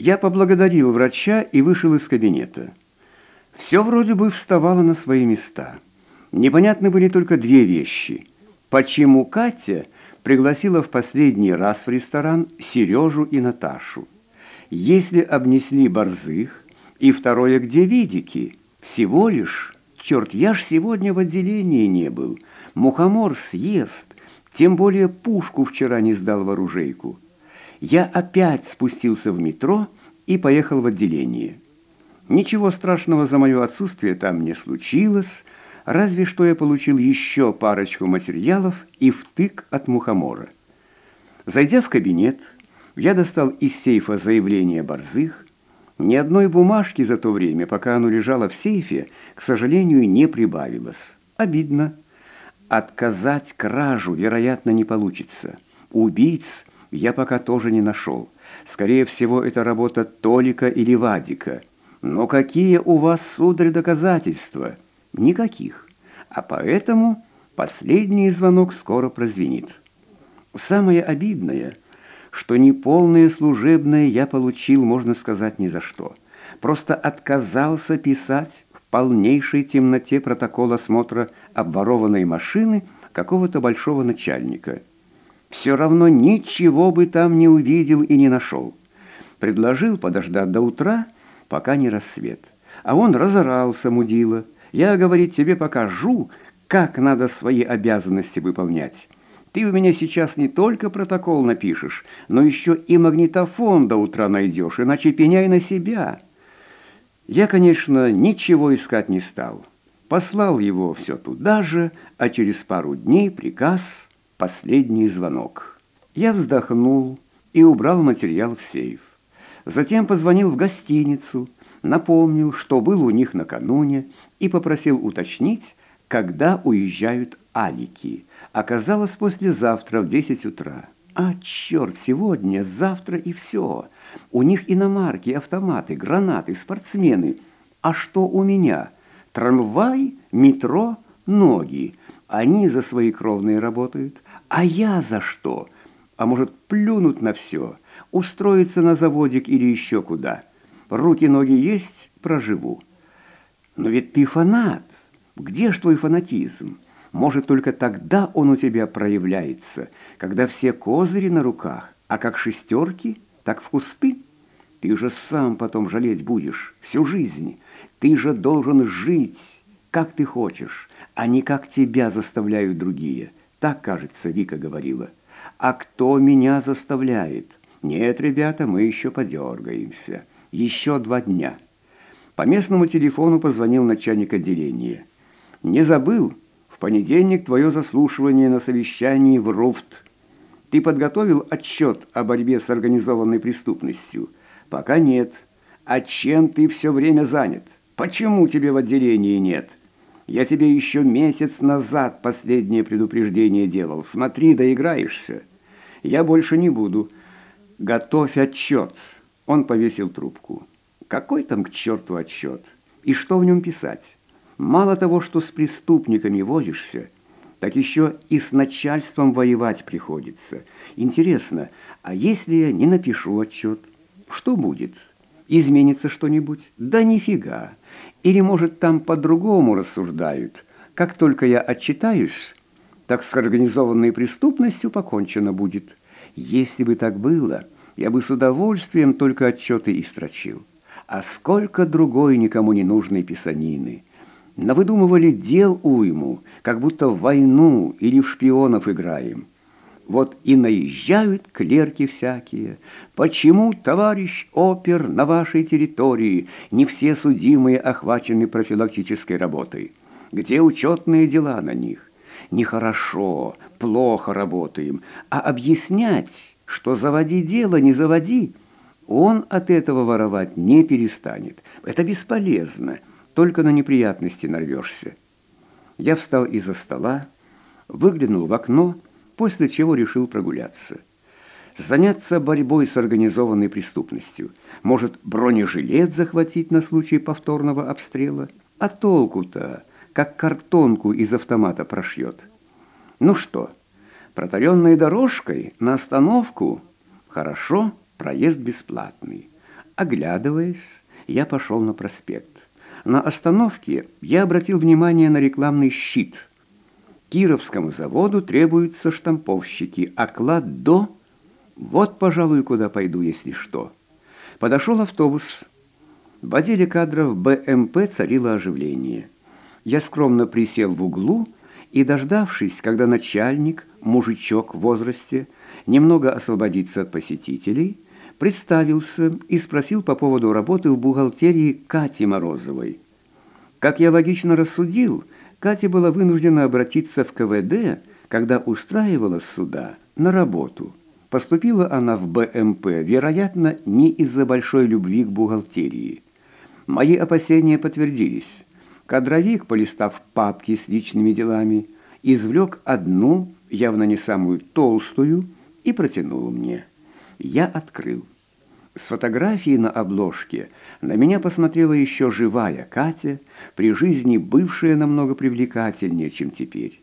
Я поблагодарил врача и вышел из кабинета. Все вроде бы вставало на свои места. Непонятны были только две вещи. Почему Катя пригласила в последний раз в ресторан Сережу и Наташу? Если обнесли борзых, и второе, где видики? Всего лишь, черт, я ж сегодня в отделении не был. Мухомор съест, тем более пушку вчера не сдал в оружейку. Я опять спустился в метро и поехал в отделение. Ничего страшного за мое отсутствие там не случилось, разве что я получил еще парочку материалов и втык от мухомора. Зайдя в кабинет, я достал из сейфа заявление Борзых. Ни одной бумажки за то время, пока оно лежало в сейфе, к сожалению, не прибавилось. Обидно. Отказать кражу, вероятно, не получится. Убийц я пока тоже не нашел. Скорее всего, это работа Толика или Вадика. Но какие у вас, сударь, доказательства? Никаких. А поэтому последний звонок скоро прозвенит. Самое обидное, что неполное служебное я получил, можно сказать, ни за что. Просто отказался писать в полнейшей темноте протокол осмотра обворованной машины какого-то большого начальника – все равно ничего бы там не увидел и не нашел. Предложил подождать до утра, пока не рассвет. А он разорался, мудила. Я, говорит, тебе покажу, как надо свои обязанности выполнять. Ты у меня сейчас не только протокол напишешь, но еще и магнитофон до утра найдешь, иначе пеняй на себя. Я, конечно, ничего искать не стал. Послал его все туда же, а через пару дней приказ Последний звонок. Я вздохнул и убрал материал в сейф. Затем позвонил в гостиницу, напомнил, что был у них накануне, и попросил уточнить, когда уезжают алики. Оказалось, послезавтра в 10 утра. А, черт, сегодня, завтра и все. У них иномарки, автоматы, гранаты, спортсмены. А что у меня? Трамвай, метро, ноги. Они за свои кровные работают. А я за что? А может, плюнуть на все, устроиться на заводик или еще куда? Руки-ноги есть, проживу. Но ведь ты фанат. Где ж твой фанатизм? Может, только тогда он у тебя проявляется, когда все козыри на руках, а как шестерки, так в кусты. Ты же сам потом жалеть будешь всю жизнь. Ты же должен жить, как ты хочешь, а не как тебя заставляют другие. Так, кажется, Вика говорила. А кто меня заставляет? Нет, ребята, мы еще подергаемся. Еще два дня. По местному телефону позвонил начальник отделения. Не забыл? В понедельник твое заслушивание на совещании в РУФТ. Ты подготовил отчет о борьбе с организованной преступностью? Пока нет. А чем ты все время занят? Почему тебе в отделении нет? Я тебе еще месяц назад последнее предупреждение делал. Смотри, доиграешься. Я больше не буду. Готовь отчет. Он повесил трубку. Какой там к черту отчет? И что в нем писать? Мало того, что с преступниками возишься, так еще и с начальством воевать приходится. Интересно, а если я не напишу отчет, что будет? Изменится что-нибудь? Да нифига. Или, может, там по-другому рассуждают. Как только я отчитаюсь, так с организованной преступностью покончено будет. Если бы так было, я бы с удовольствием только отчеты и строчил. А сколько другой никому не нужной писанины. Навыдумывали дел уйму, как будто в войну или в шпионов играем. Вот и наезжают клерки всякие. Почему, товарищ опер, на вашей территории не все судимые охвачены профилактической работой? Где учетные дела на них? Нехорошо, плохо работаем. А объяснять, что заводи дело, не заводи, он от этого воровать не перестанет. Это бесполезно, только на неприятности нарвешься. Я встал из-за стола, выглянул в окно, после чего решил прогуляться. Заняться борьбой с организованной преступностью. Может, бронежилет захватить на случай повторного обстрела? А толку-то, как картонку из автомата прошьет. Ну что, протаренной дорожкой на остановку? Хорошо, проезд бесплатный. Оглядываясь, я пошел на проспект. На остановке я обратил внимание на рекламный щит. Кировскому заводу требуются штамповщики, оклад до... Вот, пожалуй, куда пойду, если что. Подошел автобус. В отделе кадров БМП царило оживление. Я скромно присел в углу и, дождавшись, когда начальник, мужичок в возрасте, немного освободится от посетителей, представился и спросил по поводу работы в бухгалтерии Кати Морозовой. Как я логично рассудил, Катя была вынуждена обратиться в КВД, когда устраивалась сюда на работу. Поступила она в БМП, вероятно, не из-за большой любви к бухгалтерии. Мои опасения подтвердились. Кадровик, полистав папки с личными делами, извлек одну, явно не самую толстую, и протянул мне. Я открыл. С фотографии на обложке на меня посмотрела еще живая Катя, при жизни бывшая намного привлекательнее, чем теперь.